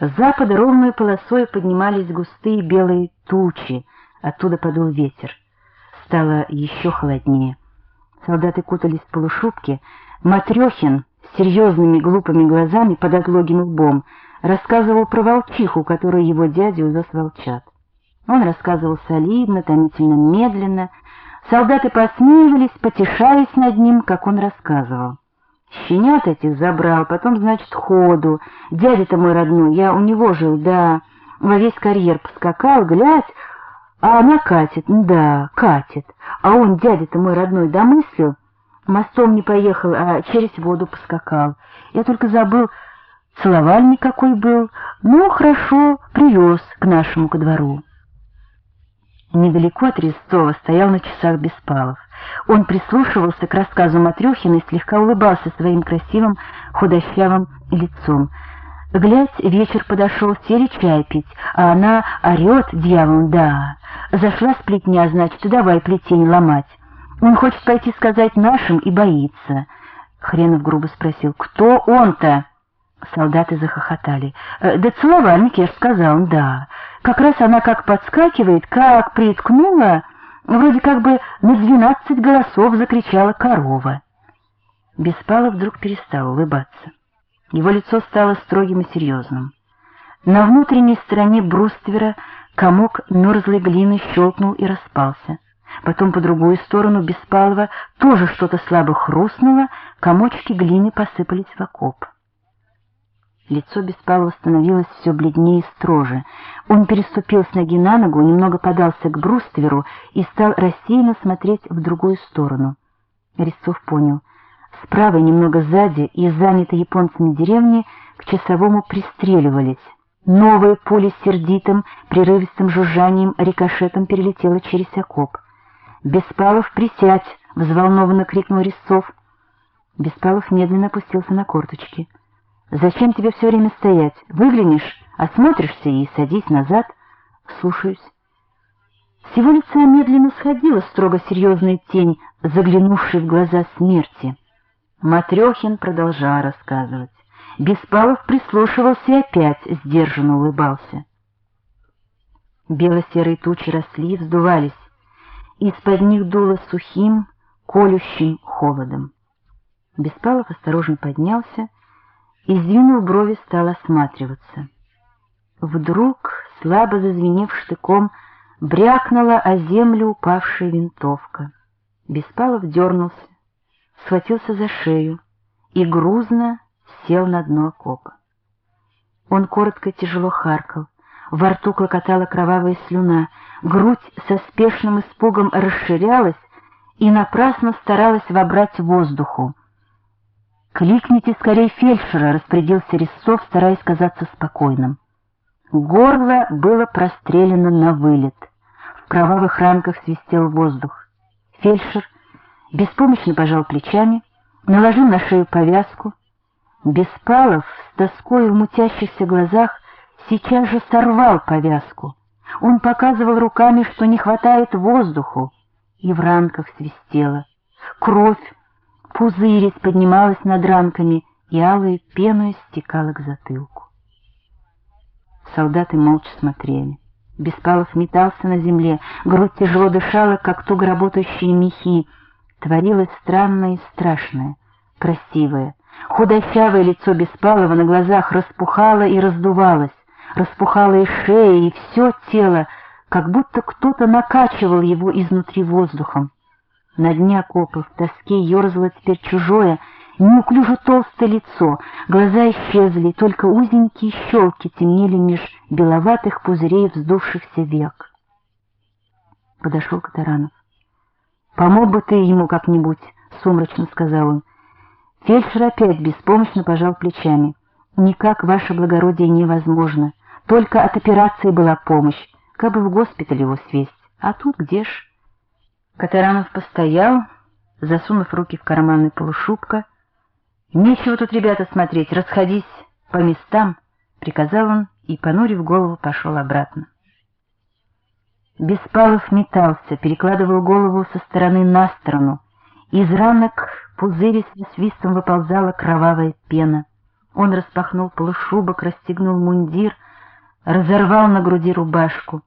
С запада ровной полосой поднимались густые белые тучи, оттуда подул ветер. Стало еще холоднее. Солдаты кутались в полушубки. Матрехин с серьезными глупыми глазами под отлогим лбом рассказывал про волчиху, которую его дядя увез волчат. Он рассказывал солидно, томительно, медленно. Солдаты посмеивались, потешаясь над ним, как он рассказывал. Щенят этих забрал, потом, значит, ходу. Дядя-то мой родной, я у него жил, да, во весь карьер поскакал, глядь, а она катит, да, катит. А он, дядя-то мой родной, домыслил, мостом не поехал, а через воду поскакал. Я только забыл, целовальник какой был, ну, хорошо, привез к нашему ко двору. Недалеко от Резцова стоял на часах Беспалов. Он прислушивался к рассказу Матрёхина и слегка улыбался своим красивым худощавым лицом. Глядь, вечер подошел, сели чай пить, а она орет, дьявол, да. Зашла сплетня, значит, давай плетень ломать. Он хочет пойти сказать нашим и боится. Хренов грубо спросил, кто он-то? Солдаты захохотали. «Э, «Да целовальник, я ж сказал, да. Как раз она как подскакивает, как приткнула, вроде как бы на двенадцать голосов закричала корова». Беспалов вдруг перестал улыбаться. Его лицо стало строгим и серьезным. На внутренней стороне бруствера комок мерзлой глины щелкнул и распался. Потом по другую сторону Беспалова тоже что-то слабо хрустнуло, комочки глины посыпались в окоп. Лицо Беспалова становилось все бледнее и строже. Он переступил с ноги на ногу, немного подался к брустверу и стал рассеянно смотреть в другую сторону. Резцов понял. Справа, немного сзади, и занятой японцами деревни к часовому пристреливались. Новое пуля с сердитым, прерывистым жужжанием рикошетом перелетело через окоп. «Беспалов, присядь!» — взволнованно крикнул Резцов. Беспалов медленно опустился на корточки. Зачем тебе все время стоять? Выглянешь, осмотришься и садись назад. Слушаюсь. С его лица медленно сходила строго серьезная тень, заглянувшая в глаза смерти. Матрехин продолжал рассказывать. Беспалов прислушивался и опять сдержанно улыбался. Бело-серые тучи росли и вздувались. Из-под них дуло сухим, колющим холодом. Беспалов осторожно поднялся и, сдвинув брови, стал осматриваться. Вдруг, слабо зазвенев штыком, брякнула о землю упавшая винтовка. Беспалов дернулся, схватился за шею и грузно сел на дно окопа. Он коротко тяжело харкал, во рту клокотала кровавая слюна, грудь со спешным испугом расширялась и напрасно старалась вобрать воздуху. «Кликните скорее фельдшера», — распорядился Резцов, стараясь казаться спокойным. Горло было прострелено на вылет. В кровавых ранках свистел воздух. Фельдшер беспомощно пожал плечами, наложил на шею повязку. Беспалов с тоской в мутящихся глазах сейчас же сорвал повязку. Он показывал руками, что не хватает воздуху, и в ранках свистело. Кровь пузырец поднималась над ранками, и алой пеной стекала к затылку. Солдаты молча смотрели. Беспалов метался на земле, грудь тяжело дышала, как туго работающие мехи. Творилось странное и страшное, красивое. Худощавое лицо Беспалова на глазах распухало и раздувалось, распухало и шея, и все тело, как будто кто-то накачивал его изнутри воздухом. На дне окопа в тоске ерзало теперь чужое, неуклюже толстое лицо, глаза исчезли, только узенькие щелки темнели меж беловатых пузырей вздувшихся век. Подошел Катаранов. «Помог бы ты ему как-нибудь», — сумрачно сказал он. Фельдшер опять беспомощно пожал плечами. «Никак, ваше благородие, невозможно. Только от операции была помощь, как бы в госпиталь его свесть. А тут где ж...» Катаранов постоял, засунув руки в карманы полушубка. «Нечего тут, ребята, смотреть, расходись по местам», — приказал он и, понурив голову, пошел обратно. Беспалов метался, перекладывал голову со стороны на сторону. Из ранок пузыря с свистом выползала кровавая пена. Он распахнул полушубок, расстегнул мундир, разорвал на груди рубашку.